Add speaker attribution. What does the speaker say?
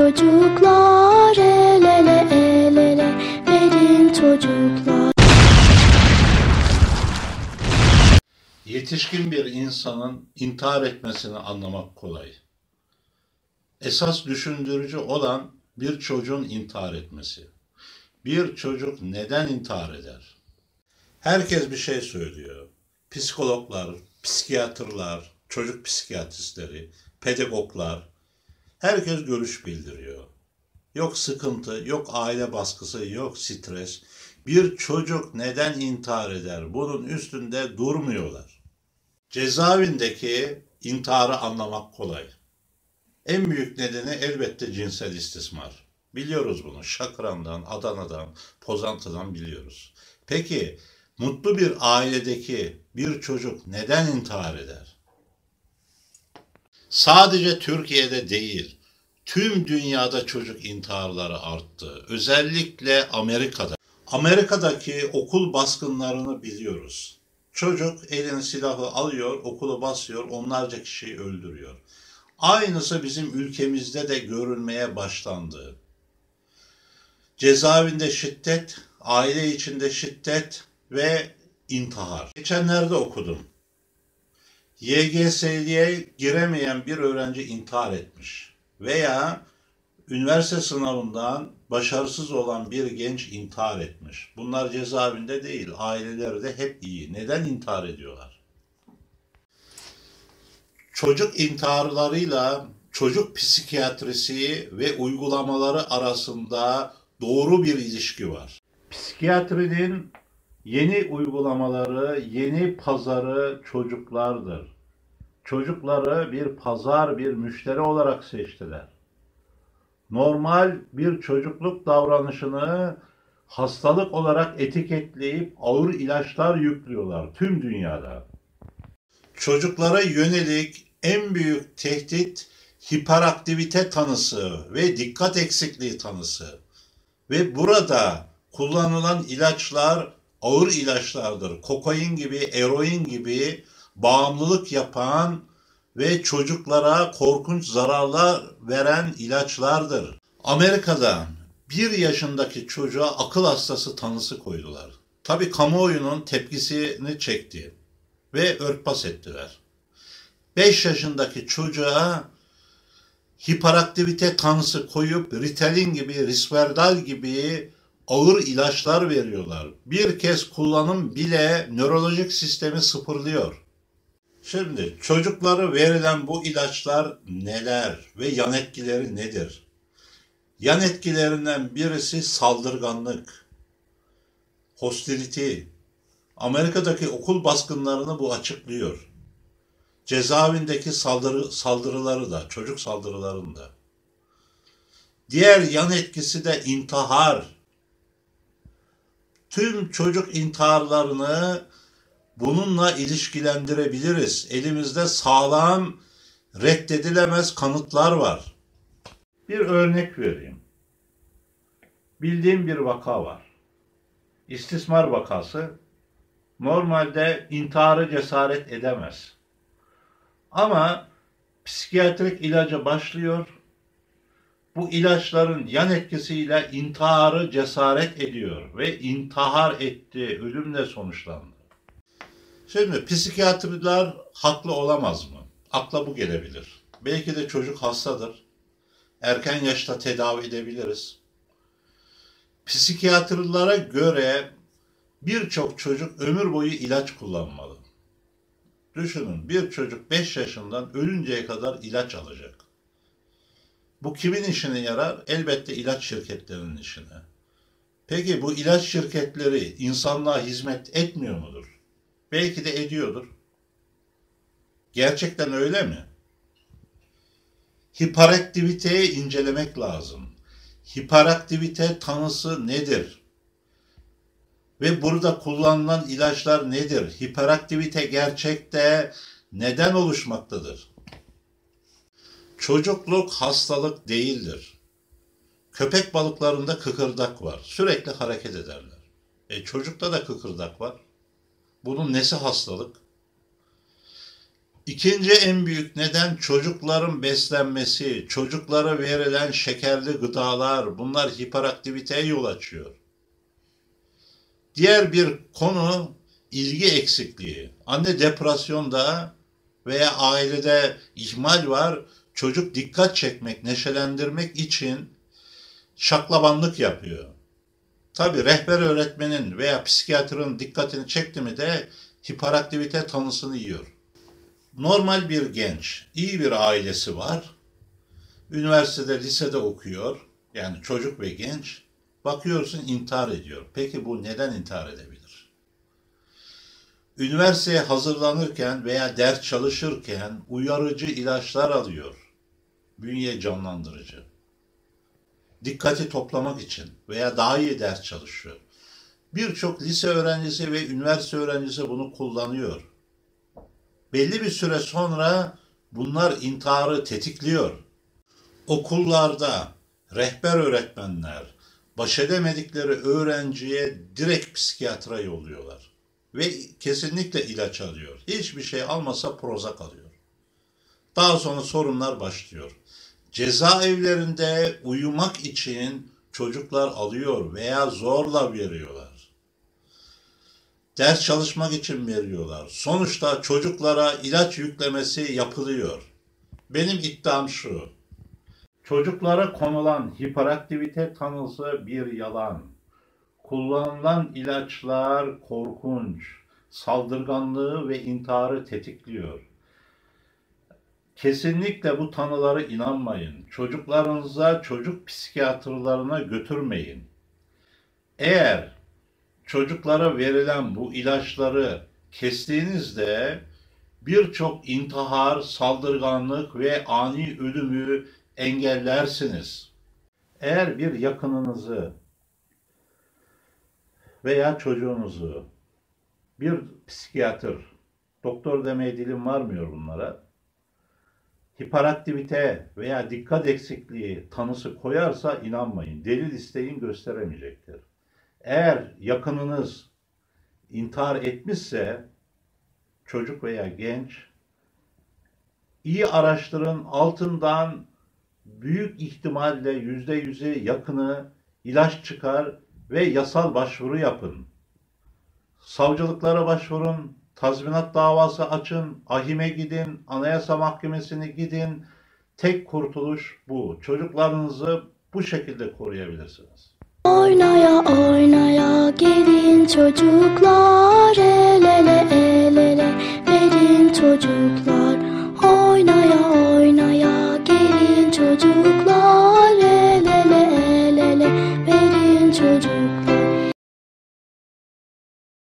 Speaker 1: çocuklar el ele el ele verin çocuklar.
Speaker 2: Yetişkin bir insanın intihar etmesini anlamak kolay. Esas düşündürücü olan bir çocuğun intihar etmesi. Bir çocuk neden intihar eder? Herkes bir şey söylüyor. Psikologlar, psikiyatrlar, çocuk psikiyatristleri, pedagoglar herkes görüş bildiriyor. Yok sıkıntı, yok aile baskısı, yok stres. Bir çocuk neden intihar eder? Bunun üstünde durmuyorlar. Cezaevindeki intiharı anlamak kolay. En büyük nedeni elbette cinsel istismar. Biliyoruz bunu. Şakran'dan, Adana'dan, Pozantı'dan biliyoruz. Peki mutlu bir ailedeki bir çocuk neden intihar eder? Sadece Türkiye'de değil, tüm dünyada çocuk intiharları arttı. Özellikle Amerika'da. Amerika'daki okul baskınlarını biliyoruz. Çocuk elini silahı alıyor, okulu basıyor, onlarca kişiyi öldürüyor. Aynısı bizim ülkemizde de görülmeye başlandı. Cezaevinde şiddet, aile içinde şiddet ve intihar. Geçenlerde okudum. YGS'ye giremeyen bir öğrenci intihar etmiş. Veya üniversite sınavından başarısız olan bir genç intihar etmiş. Bunlar cezaevinde değil, aileleri de hep iyi. Neden intihar ediyorlar? Çocuk intiharlarıyla çocuk psikiyatrisi ve uygulamaları arasında doğru bir ilişki var. Psikiyatrinin yeni uygulamaları, yeni pazarı çocuklardır. Çocukları bir pazar, bir müşteri olarak seçtiler. Normal bir çocukluk davranışını hastalık olarak etiketleyip ağır ilaçlar yüklüyorlar tüm dünyada. Çocuklara yönelik en büyük tehdit hiperaktivite tanısı ve dikkat eksikliği tanısı. Ve burada kullanılan ilaçlar ağır ilaçlardır. Kokain gibi, eroin gibi bağımlılık yapan ve çocuklara korkunç zararlar veren ilaçlardır. Amerika'da bir yaşındaki çocuğa akıl hastası tanısı koydular. Tabi kamuoyunun tepkisini çekti ve örtbas ettiler. 5 yaşındaki çocuğa hiperaktivite tanısı koyup Ritalin gibi, Risperdal gibi ağır ilaçlar veriyorlar. Bir kez kullanım bile nörolojik sistemi sıfırlıyor. Şimdi çocuklara verilen bu ilaçlar neler ve yan etkileri nedir? Yan etkilerinden birisi saldırganlık, hostility. Amerika'daki okul baskınlarını bu açıklıyor. Cezaevindeki saldırı, saldırıları da, çocuk saldırılarını da. Diğer yan etkisi de intihar. Tüm çocuk intiharlarını bununla ilişkilendirebiliriz. Elimizde sağlam, reddedilemez kanıtlar var. Bir örnek vereyim. Bildiğim bir vaka var. İstismar vakası normalde intiharı cesaret edemez. Ama psikiyatrik ilaca başlıyor. Bu ilaçların yan etkisiyle intiharı cesaret ediyor ve intihar etti, ölümle sonuçlandı. Şimdi psikiyatrlar haklı olamaz mı? Akla bu gelebilir. Belki de çocuk hastadır. Erken yaşta tedavi edebiliriz. Psikiyatrlara göre birçok çocuk ömür boyu ilaç kullanmalı. Düşünün bir çocuk 5 yaşından ölünceye kadar ilaç alacak. Bu kimin işine yarar? Elbette ilaç şirketlerinin işine. Peki bu ilaç şirketleri insanlığa hizmet etmiyor mudur? Belki de ediyordur. Gerçekten öyle mi? Hiperaktiviteyi incelemek lazım. Hiperaktivite tanısı nedir? Ve burada kullanılan ilaçlar nedir? Hiperaktivite gerçekte neden oluşmaktadır? Çocukluk hastalık değildir. Köpek balıklarında kıkırdak var. Sürekli hareket ederler. E çocukta da kıkırdak var. Bunun nesi hastalık? İkinci en büyük neden çocukların beslenmesi, çocuklara verilen şekerli gıdalar, bunlar hiperaktiviteye yol açıyor. Diğer bir konu ilgi eksikliği. Anne depresyonda veya ailede ihmal var. Çocuk dikkat çekmek, neşelendirmek için şaklabanlık yapıyor. Tabi rehber öğretmenin veya psikiyatrın dikkatini çekti mi de hiperaktivite tanısını yiyor. Normal bir genç, iyi bir ailesi var. Üniversitede, lisede okuyor. Yani çocuk ve genç. Bakıyorsun intihar ediyor. Peki bu neden intihar edebilir? Üniversiteye hazırlanırken veya ders çalışırken uyarıcı ilaçlar alıyor. Bünye canlandırıcı. Dikkati toplamak için veya daha iyi ders çalışıyor. Birçok lise öğrencisi ve üniversite öğrencisi bunu kullanıyor. Belli bir süre sonra bunlar intiharı tetikliyor. Okullarda rehber öğretmenler baş edemedikleri öğrenciye direkt psikiyatra yolluyorlar. Ve kesinlikle ilaç alıyor. Hiçbir şey almasa Prozac alıyor. Daha sonra sorunlar başlıyor. Cezaevlerinde uyumak için çocuklar alıyor veya zorla veriyorlar. Ders çalışmak için veriyorlar. Sonuçta çocuklara ilaç yüklemesi yapılıyor. Benim iddiam şu. Çocuklara konulan hiperaktivite tanısı bir yalan. Kullanılan ilaçlar korkunç, saldırganlığı ve intiharı tetikliyor. Kesinlikle bu tanılara inanmayın. Çocuklarınıza çocuk psikiyatrlarına götürmeyin. Eğer çocuklara verilen bu ilaçları kestiğinizde birçok intihar, saldırganlık ve ani ölümü engellersiniz. Eğer bir yakınınızı veya çocuğunuzu bir psikiyatr, doktor demeye dilim varmıyor bunlara, hiperaktivite veya dikkat eksikliği tanısı koyarsa inanmayın. Delil isteyin gösteremeyecektir. Eğer yakınınız intihar etmişse çocuk veya genç iyi araştırın altından büyük ihtimalle yüzde yüze yakını ilaç çıkar ve yasal başvuru yapın. Savcılıklara başvurun, tazminat davası açın, ahime gidin, anayasa mahkemesine gidin. Tek kurtuluş bu. Çocuklarınızı bu şekilde koruyabilirsiniz.
Speaker 1: Oynaya oynaya gelin çocuklar el ele el ele verin çocuklar